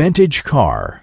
vintage car.